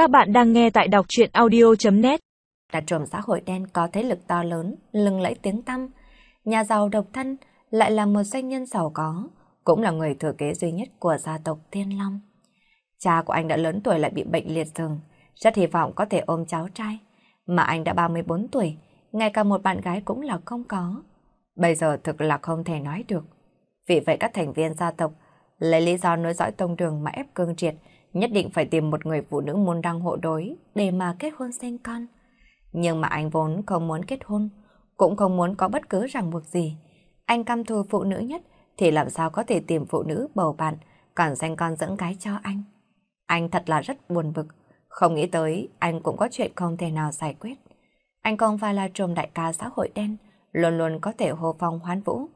Các bạn đang nghe tại đọc truyện audio.net Là trùm xã hội đen có thế lực to lớn, lừng lẫy tiếng tăm. Nhà giàu độc thân lại là một doanh nhân giàu có, cũng là người thừa kế duy nhất của gia tộc Thiên Long. Cha của anh đã lớn tuổi lại bị bệnh liệt giường, rất hy vọng có thể ôm cháu trai. Mà anh đã 34 tuổi, ngay cả một bạn gái cũng là không có. Bây giờ thực là không thể nói được. Vì vậy các thành viên gia tộc lấy lý do nối dõi tông đường mà ép cương triệt, nhất định phải tìm một người phụ nữ môn đăng hộ đối để mà kết hôn sinh con. Nhưng mà anh vốn không muốn kết hôn, cũng không muốn có bất cứ ràng buộc gì. Anh căm thù phụ nữ nhất thì làm sao có thể tìm phụ nữ bầu bạn, còn sinh con dẫn gái cho anh. Anh thật là rất buồn bực, không nghĩ tới anh cũng có chuyện không thể nào giải quyết. Anh không phải là trùm đại ca xã hội đen, luôn luôn có thể hô phong hoán vũ,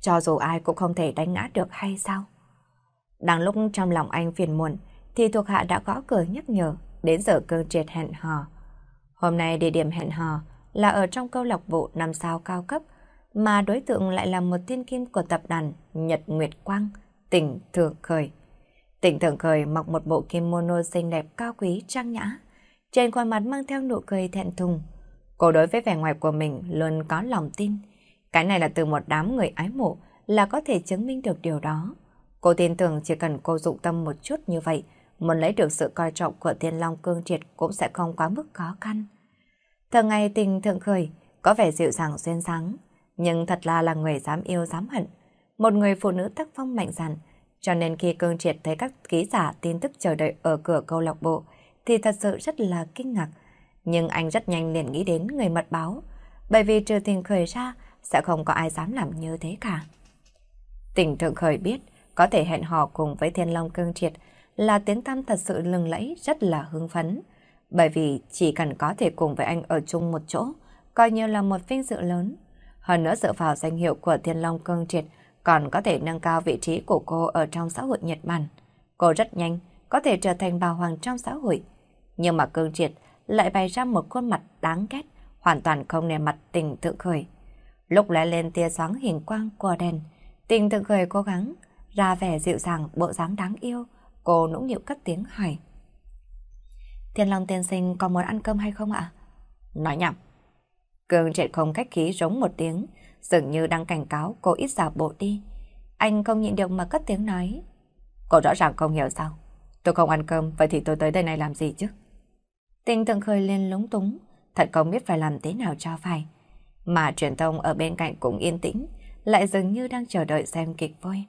cho dù ai cũng không thể đánh ngã được hay sao. Đang lúc trong lòng anh phiền muộn, thì thuộc hạ đã gõ cửa nhắc nhở đến giờ cơn triệt hẹn hò. Hôm nay địa điểm hẹn hò là ở trong câu lạc bộ năm sao cao cấp, mà đối tượng lại là một thiên kim của tập đoàn Nhật Nguyệt Quang, tỉnh Thượng Khởi. Tỉnh Thượng Khởi mặc một bộ kimono xinh đẹp cao quý trang nhã, trên khuôn mặt mang theo nụ cười thẹn thùng. Cô đối với vẻ ngoài của mình luôn có lòng tin. Cái này là từ một đám người ái mộ là có thể chứng minh được điều đó. Cô tin tưởng chỉ cần cô dụng tâm một chút như vậy, muốn lấy được sự coi trọng của Thiên Long Cương Triệt cũng sẽ không quá mức khó khăn. Thường ngày tình thượng khởi, có vẻ dịu dàng xuyên sáng, nhưng thật là là người dám yêu dám hận. Một người phụ nữ tác phong mạnh dạn, cho nên khi Cương Triệt thấy các ký giả tin tức chờ đợi ở cửa câu lạc bộ, thì thật sự rất là kinh ngạc. Nhưng anh rất nhanh liền nghĩ đến người mật báo, bởi vì trừ tình khởi ra, sẽ không có ai dám làm như thế cả. Tỉnh Thượng Khởi biết, có thể hẹn hò cùng với Thiên Long Cương Triệt là tiếng tam thật sự lừng lẫy rất là hưng phấn. Bởi vì chỉ cần có thể cùng với anh ở chung một chỗ, coi như là một vinh dự lớn. Hơn nữa dựa vào danh hiệu của Thiên Long Cương Triệt còn có thể nâng cao vị trí của cô ở trong xã hội Nhật Bản. Cô rất nhanh có thể trở thành bà hoàng trong xã hội. Nhưng mà Cương Triệt lại bày ra một khuôn mặt đáng ghét, hoàn toàn không nề mặt tình tự khởi. Lúc lóe lên tia sáng hình quang của đèn, tình tự khởi cố gắng ra vẻ dịu dàng bộ dáng đáng yêu, cô nũng nịu cất tiếng hỏi. Thiên Long tiên sinh có muốn ăn cơm hay không ạ? Nói nhầm. Cường triệt không cách khí giống một tiếng, dường như đang cảnh cáo cô ít giả bộ đi. Anh không nhịn được mà cất tiếng nói. Cô rõ ràng không hiểu sao. Tôi không ăn cơm, vậy thì tôi tới đây này làm gì chứ? Tình tượng khơi lên lúng túng, thật không biết phải làm thế nào cho phải. Mà truyền thông ở bên cạnh cũng yên tĩnh, lại dường như đang chờ đợi xem kịch vui.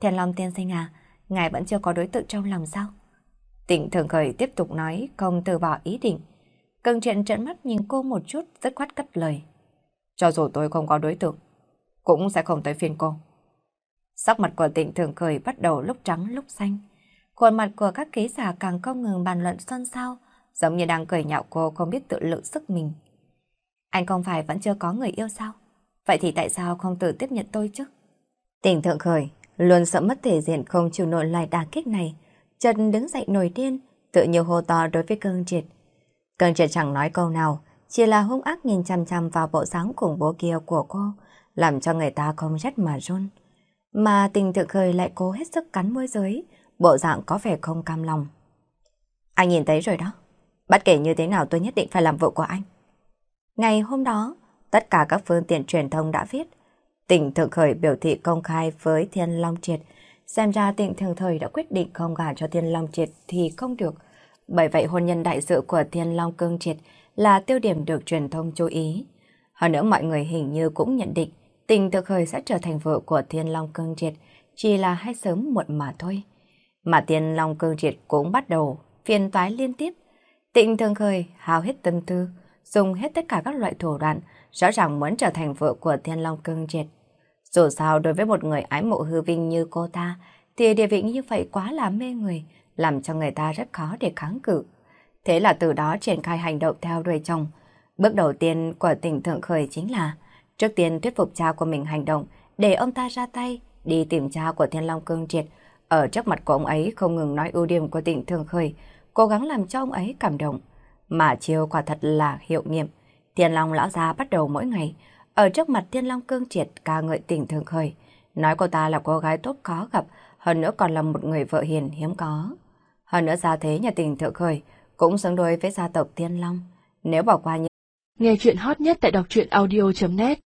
Thiên Long tiên sinh à, ngài vẫn chưa có đối tượng trong lòng sao? Tịnh thường khởi tiếp tục nói không từ bỏ ý định. Cưng chuyện trợn mắt nhìn cô một chút rất khoát cất lời. Cho dù tôi không có đối tượng, cũng sẽ không tới phiên cô. Sắc mặt của tịnh thường khởi bắt đầu lúc trắng lúc xanh. Khuôn mặt của các ký giả càng không ngừng bàn luận xôn xao, giống như đang cười nhạo cô không biết tự lượng sức mình. Anh không phải vẫn chưa có người yêu sao? Vậy thì tại sao không tự tiếp nhận tôi chứ? Tỉnh thượng khởi, luôn sợ mất thể diện không chịu nổi lại đả kích này. Trần đứng dậy nổi điên, tự nhiều hô to đối với cơn triệt. Cơn triệt chẳng nói câu nào, chỉ là hung ác nhìn chăm chăm vào bộ dáng khủng bố kia của cô, làm cho người ta không rét mà run. Mà tình tự khởi lại cố hết sức cắn môi dưới, bộ dạng có vẻ không cam lòng. Anh nhìn thấy rồi đó. Bất kể như thế nào tôi nhất định phải làm vợ của anh. Ngày hôm đó, tất cả các phương tiện truyền thông đã viết. Tỉnh Thượng Khởi biểu thị công khai với Thiên Long Triệt. Xem ra tỉnh Thượng Thời đã quyết định không gả cho Thiên Long Triệt thì không được. Bởi vậy hôn nhân đại sự của Thiên Long Cương Triệt là tiêu điểm được truyền thông chú ý. Hơn nữa mọi người hình như cũng nhận định Tịnh Thượng Khởi sẽ trở thành vợ của Thiên Long Cương Triệt chỉ là hay sớm muộn mà thôi. Mà Thiên Long Cương Triệt cũng bắt đầu phiền toái liên tiếp. Tịnh Thượng Khởi hao hết tâm tư, dùng hết tất cả các loại thủ đoạn, rõ ràng muốn trở thành vợ của Thiên Long Cương Triệt. Dù sao đối với một người ái mộ hư vinh như cô ta, thì địa vị như vậy quá là mê người, làm cho người ta rất khó để kháng cự. Thế là từ đó triển khai hành động theo đuổi chồng. Bước đầu tiên của tỉnh Thượng Khởi chính là trước tiên thuyết phục cha của mình hành động để ông ta ra tay đi tìm cha của Thiên Long Cương Triệt. Ở trước mặt của ông ấy không ngừng nói ưu điểm của tỉnh Thượng Khởi, cố gắng làm cho ông ấy cảm động. Mà chiêu quả thật là hiệu nghiệm. Thiên Long lão gia bắt đầu mỗi ngày ở trước mặt Thiên Long cương triệt ca ngợi tình thường khởi, nói cô ta là cô gái tốt khó gặp, hơn nữa còn là một người vợ hiền hiếm có. Hơn nữa gia thế nhà tình thượng khởi, cũng xứng đôi với gia tộc Thiên Long. Nếu bỏ qua những Nghe chuyện hot nhất tại đọc truyện audio.net